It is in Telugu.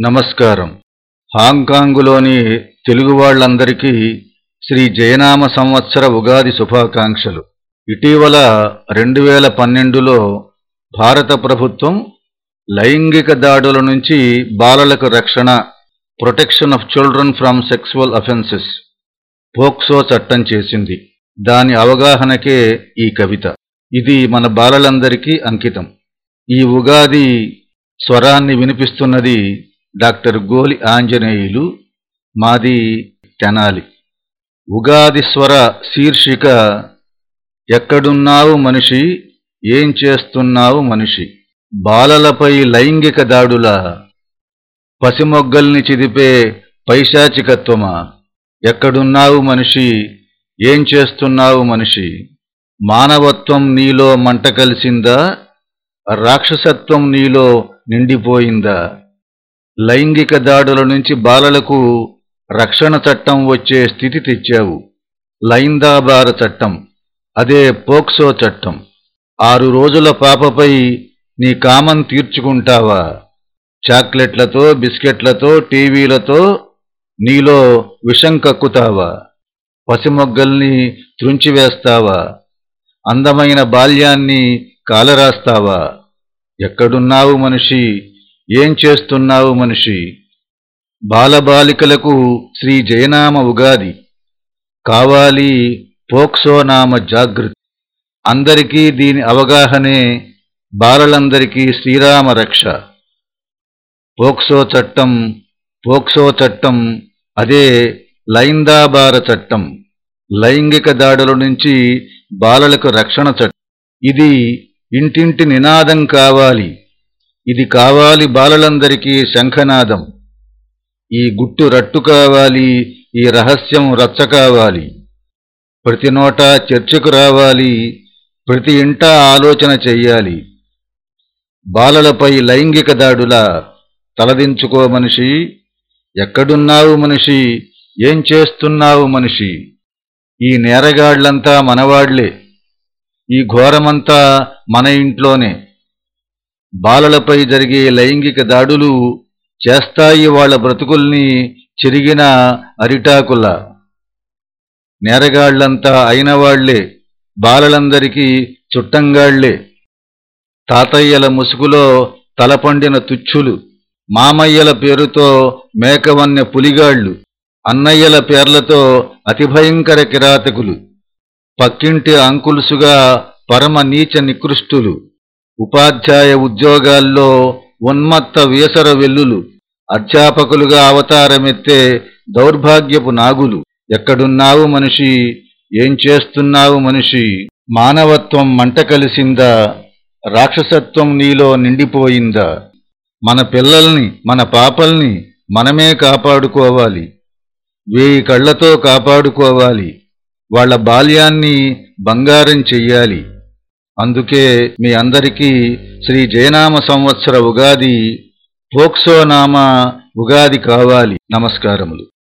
నమస్కారం. హాంకాంగులోని తెలుగు వాళ్ళందరికీ శ్రీ జయనామ సంవత్సర ఉగాది శుభాకాంక్షలు. ఇటీవల రెండు వేల పన్నెండులో భారత ప్రభుత్వం లైంగిక దాడుల నుంచి బాలలకు రక్షణ protection of children from sexual offences POCSO చట్టం చేసింది. దాని అవగాహనకే ఈ కవిత. ఇది మన బాలలందరికీ అంకితం. ఈ ఉగాది స్వరాన్ని వినిపిస్తున్నది డాక్టర్ గోలి ఆంజనేయులు మాది తెనాలి. ఉగాది స్వర శీర్షిక ఎక్కడున్నావు మనిషి ఏం చేస్తున్నావు మనిషి? బాలలపై లైంగిక దాడుల పసిమొగ్గల్ని చిదిపే పైశాచికత్వమా? ఎక్కడున్నావు మనిషి ఏం చేస్తున్నావు మనిషి? మానవత్వం నీలో మంట కలిసిందా? రాక్షసత్వం నీలో నిండిపోయిందా? లైంగిక దాడుల నుంచి బాలలకు రక్షణ చట్టం వచ్చే స్థితి తెచ్చావు. లైందాబార చట్టం అదే పోక్సో చట్టం. ఆరు రోజుల పాపపై నీ కామం తీర్చుకుంటావా? చాక్లెట్లతో బిస్కెట్లతో టీవీలతో నీలో విషం కక్కుతావా? పసిమొగ్గల్ని త్రుంచివేస్తావా? అందమైన బాల్యాన్ని కాలరాస్తావా? ఎక్కడున్నావు మనిషి? ఏం చేస్తున్నావు మనిషి? బాలబాలికలకు శ్రీ జయనామ ఉగాది. కావాలి పోక్సో నామ జాగృతి. అందరికీ దీని అవగాహనే బాలలందరికీ శ్రీరామ రక్ష. పోక్సో చట్టం పోక్సో చట్టం అదే లైందాబార చట్టం. లైంగిక దాడుల నుంచి బాలలకు రక్షణ చట్టం. ఇది ఇంటింటి నినాదం కావాలి. ఇది కావాలి బాలలందరికీ శంఖనాదం. ఈ గుట్టు రట్టు కావాలి ఈ రహస్యం రచ్చ కావాలి. ప్రతి నోట చర్చకు రావాలి ప్రతి ఇంటా ఆలోచన చెయ్యాలి. బాలలపై లైంగిక దాడులా తలదించుకో మనిషి ఎక్కడున్నావు మనిషి ఏం చేస్తున్నావు మనిషి. ఈ నేరగాళ్ళంతా మనవాళ్ళే ఈ ఘోరమంతా మన ఇంట్లోనే. బాలలపై జరిగే లైంగిక దాడులు చేస్తాయి వాళ్ళ బ్రతుకుల్ని చెరిగిన అరిటాకుల. నేరగాళ్ళంతా అయినవాళ్ళే బాలలందరికీ చుట్టంగాళ్ళే. తాతయ్యల ముసుగులో తలపండిన తుచ్చులు మామయ్యల పేరుతో మేకవన్నె పులిగాళ్ళు అన్నయ్యల పేర్లతో అతిభయంకర కిరాతకులు పక్కింటి అంకులుసుగా పరమ నీచ నికృష్టులు. ఉపాధ్యాయ ఉద్యోగాల్లో ఉన్మత్త వేసర వెల్లులు అధ్యాపకులుగా అవతారమెత్తే దౌర్భాగ్యపు నాగులు. ఎక్కడున్నావు మనిషి? ఏం చేస్తున్నావు మనిషి? మానవత్వం మంట కలిసిందా? రాక్షసత్వం నీలో నిండిపోయిందా? మన పిల్లల్ని మన పాపల్ని మనమే కాపాడుకోవాలి. వేయి కళ్ళతో కాపాడుకోవాలి. వాళ్ళ బాల్యాన్ని బంగారం చెయ్యాలి. అందుకే మీ అందరికీ శ్రీ జయనామ సంవత్సర ఉగాది పోక్సో నామ ఉగాది కావాలి. నమస్కారములు.